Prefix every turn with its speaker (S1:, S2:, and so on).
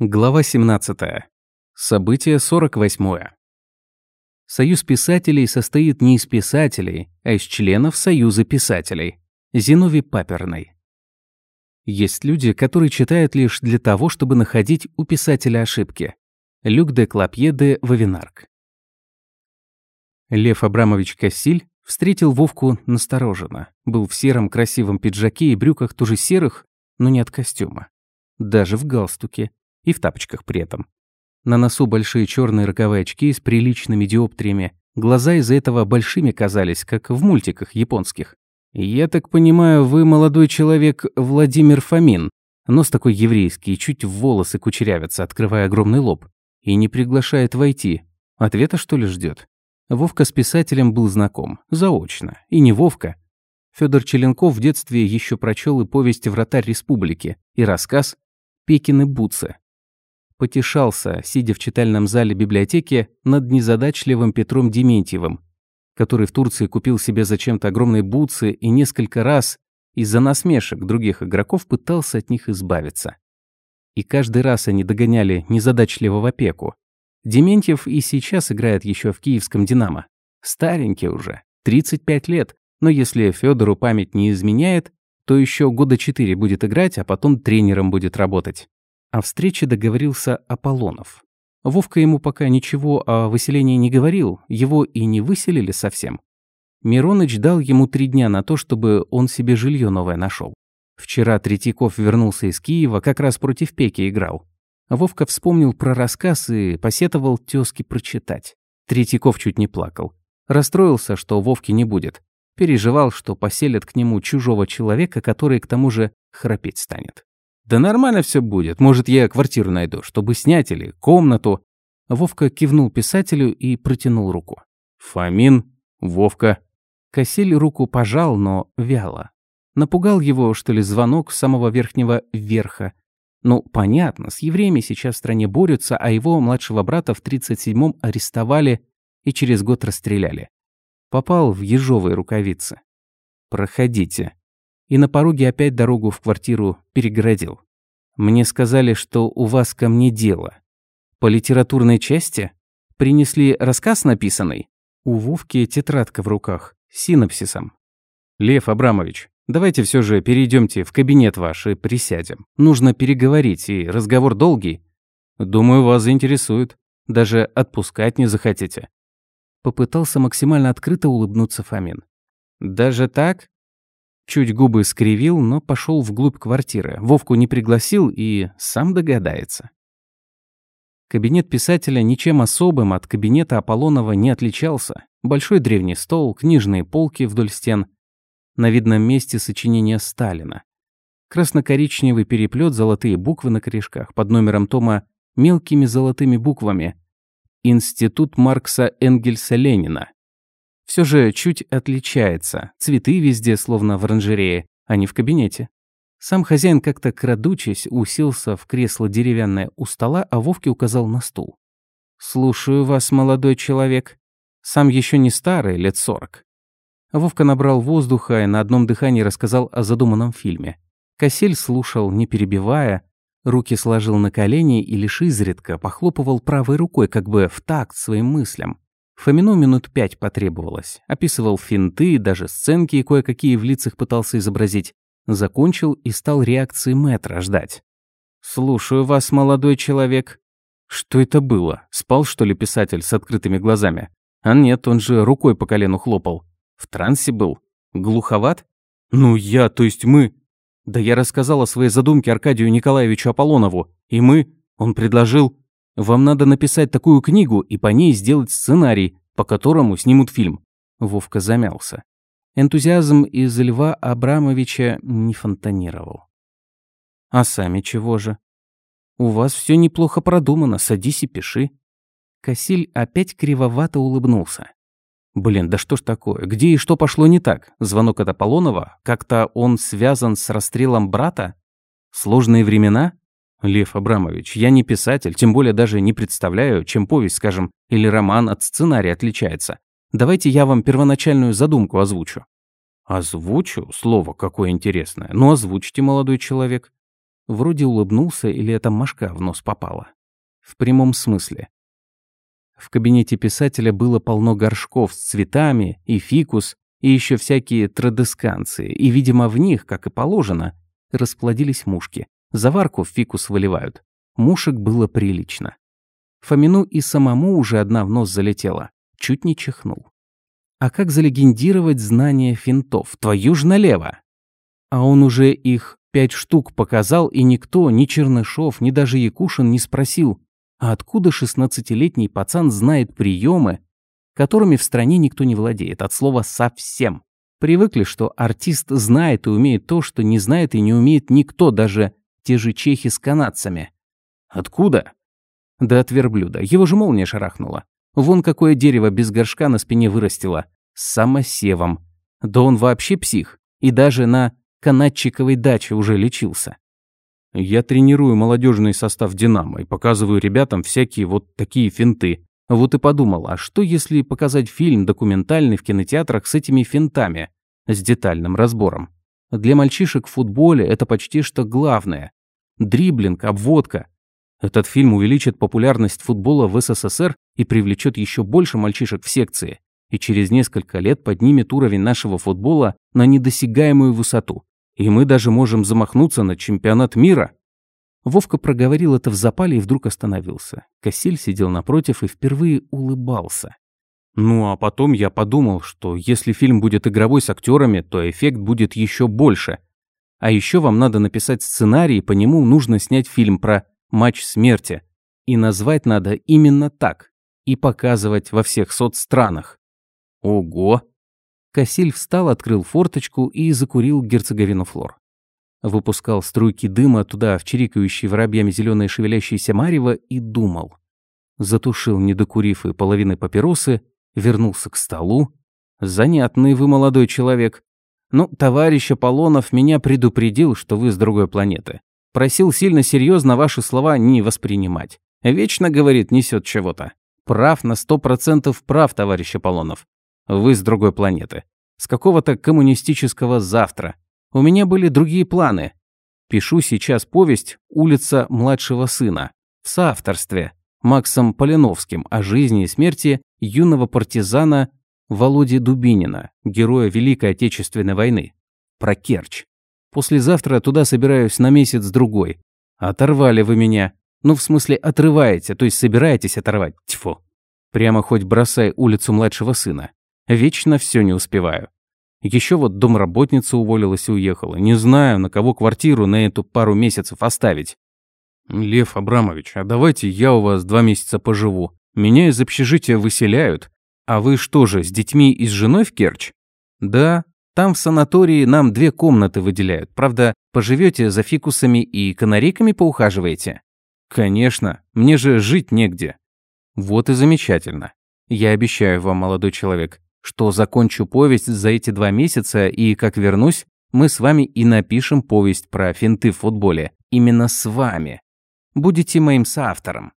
S1: Глава 17. Событие 48. Союз писателей состоит не из писателей, а из членов Союза писателей. Зиновий Паперный. Есть люди, которые читают лишь для того, чтобы находить у писателя ошибки. Люк де Клапье де Вавинарк. Лев Абрамович Кассиль встретил Вовку настороженно. Был в сером красивом пиджаке и брюках тоже серых, но не от костюма. Даже в галстуке и в тапочках при этом. На носу большие черные роговые очки с приличными диоптриями. Глаза из-за этого большими казались, как в мультиках японских. «Я так понимаю, вы молодой человек Владимир Фомин». Нос такой еврейский, чуть в волосы кучерявится, открывая огромный лоб. И не приглашает войти. Ответа, что ли, ждет? Вовка с писателем был знаком. Заочно. И не Вовка. Федор Челенков в детстве еще прочел и повесть «Вратарь республики» и рассказ «Пекины Буцы» потешался, сидя в читальном зале библиотеки, над незадачливым Петром Дементьевым, который в Турции купил себе зачем-то огромные бутсы и несколько раз из-за насмешек других игроков пытался от них избавиться. И каждый раз они догоняли незадачливого Пеку. Дементьев и сейчас играет еще в киевском «Динамо». Старенький уже, 35 лет, но если Федору память не изменяет, то еще года четыре будет играть, а потом тренером будет работать. О встрече договорился Аполлонов. Вовка ему пока ничего о выселении не говорил, его и не выселили совсем. Мироныч дал ему три дня на то, чтобы он себе жилье новое нашел. Вчера Третьяков вернулся из Киева, как раз против Пеки играл. Вовка вспомнил про рассказ и посетовал тёзке прочитать. Третьяков чуть не плакал. Расстроился, что Вовки не будет. Переживал, что поселят к нему чужого человека, который к тому же храпеть станет. «Да нормально все будет. Может, я квартиру найду, чтобы снять или комнату». Вовка кивнул писателю и протянул руку. «Фомин, Вовка». Косиль руку пожал, но вяло. Напугал его, что ли, звонок с самого верхнего верха. Ну, понятно, с евреями сейчас в стране борются, а его младшего брата в 37-м арестовали и через год расстреляли. Попал в ежовые рукавицы. «Проходите», и на пороге опять дорогу в квартиру перегородил. «Мне сказали, что у вас ко мне дело. По литературной части? Принесли рассказ написанный?» У Вовки тетрадка в руках, синопсисом. «Лев Абрамович, давайте все же перейдемте в кабинет ваш и присядем. Нужно переговорить, и разговор долгий. Думаю, вас заинтересует. Даже отпускать не захотите». Попытался максимально открыто улыбнуться Фомин. «Даже так?» Чуть губы скривил, но пошел вглубь квартиры. Вовку не пригласил и сам догадается. Кабинет писателя ничем особым от кабинета Аполлонова не отличался. Большой древний стол, книжные полки вдоль стен. На видном месте сочинения Сталина. Красно-коричневый переплет, золотые буквы на корешках, под номером тома мелкими золотыми буквами. Институт Маркса Энгельса Ленина все же чуть отличается. Цветы везде, словно в оранжерее, а не в кабинете. Сам хозяин как-то крадучись уселся в кресло деревянное у стола, а Вовке указал на стул. «Слушаю вас, молодой человек. Сам еще не старый, лет сорок». Вовка набрал воздуха и на одном дыхании рассказал о задуманном фильме. Косель слушал, не перебивая, руки сложил на колени и лишь изредка похлопывал правой рукой, как бы в такт своим мыслям. Фомину минут пять потребовалось. Описывал финты, даже сценки и кое-какие в лицах пытался изобразить. Закончил и стал реакции мэтра ждать. «Слушаю вас, молодой человек». Что это было? Спал, что ли, писатель с открытыми глазами? А нет, он же рукой по колену хлопал. В трансе был? Глуховат? Ну, я, то есть мы. Да я рассказал о своей задумке Аркадию Николаевичу Аполлонову. И мы... Он предложил... Вам надо написать такую книгу и по ней сделать сценарий, по которому снимут фильм». Вовка замялся. Энтузиазм из Льва Абрамовича не фонтанировал. «А сами чего же?» «У вас все неплохо продумано, садись и пиши». Косиль опять кривовато улыбнулся. «Блин, да что ж такое? Где и что пошло не так? Звонок от Аполлонова? Как-то он связан с расстрелом брата? Сложные времена? Лев Абрамович, я не писатель, тем более даже не представляю, чем повесть, скажем, или роман от сценария отличается. Давайте я вам первоначальную задумку озвучу. Озвучу? Слово какое интересное. Ну, озвучьте, молодой человек. Вроде улыбнулся, или это мошка в нос попала. В прямом смысле. В кабинете писателя было полно горшков с цветами, и фикус, и еще всякие традесканции, и, видимо, в них, как и положено, расплодились мушки. Заварку в фикус выливают. Мушек было прилично. Фомину и самому уже одна в нос залетела. Чуть не чихнул. А как залегендировать знания финтов? Твою ж налево! А он уже их пять штук показал, и никто, ни Чернышов, ни даже Якушин не спросил, а откуда шестнадцатилетний пацан знает приемы, которыми в стране никто не владеет, от слова «совсем». Привыкли, что артист знает и умеет то, что не знает и не умеет никто, даже те же чехи с канадцами. Откуда? Да от верблюда. Его же молния шарахнула. Вон какое дерево без горшка на спине вырастило. С самосевом. Да он вообще псих. И даже на канатчиковой даче уже лечился. Я тренирую молодежный состав «Динамо» и показываю ребятам всякие вот такие финты. Вот и подумал, а что если показать фильм документальный в кинотеатрах с этими финтами, с детальным разбором? Для мальчишек в футболе это почти что главное. Дриблинг, обводка. Этот фильм увеличит популярность футбола в СССР и привлечет еще больше мальчишек в секции. И через несколько лет поднимет уровень нашего футбола на недосягаемую высоту. И мы даже можем замахнуться на чемпионат мира. Вовка проговорил это в запале и вдруг остановился. Кассиль сидел напротив и впервые улыбался. Ну а потом я подумал, что если фильм будет игровой с актерами, то эффект будет еще больше. А еще вам надо написать сценарий, по нему нужно снять фильм про матч смерти. И назвать надо именно так. И показывать во всех соцстранах. Ого! Кассиль встал, открыл форточку и закурил герцоговину флор. Выпускал струйки дыма туда, в чирикающие воробьями зеленое шевелящееся марево, и думал. Затушил, не докурив и половины папиросы, вернулся к столу. «Занятный вы молодой человек. Ну, товарищ Аполлонов меня предупредил, что вы с другой планеты. Просил сильно серьезно ваши слова не воспринимать. Вечно, говорит, несет чего-то. Прав на сто процентов прав, товарищ Аполлонов. Вы с другой планеты. С какого-то коммунистического завтра. У меня были другие планы. Пишу сейчас повесть «Улица младшего сына» в соавторстве Максом Полиновским о жизни и смерти юного партизана Володи Дубинина, героя Великой Отечественной войны. Про Керчь. Послезавтра туда собираюсь на месяц-другой. Оторвали вы меня. Ну, в смысле, отрываете, то есть собираетесь оторвать. Тьфу. Прямо хоть бросай улицу младшего сына. Вечно все не успеваю. Еще вот домработница уволилась и уехала. Не знаю, на кого квартиру на эту пару месяцев оставить. Лев Абрамович, а давайте я у вас два месяца поживу. Меня из общежития выселяют. А вы что же, с детьми и с женой в Керчь? Да, там в санатории нам две комнаты выделяют. Правда, поживете за фикусами и канарейками поухаживаете? Конечно, мне же жить негде. Вот и замечательно. Я обещаю вам, молодой человек, что закончу повесть за эти два месяца, и как вернусь, мы с вами и напишем повесть про финты в футболе. Именно с вами. Будете моим соавтором.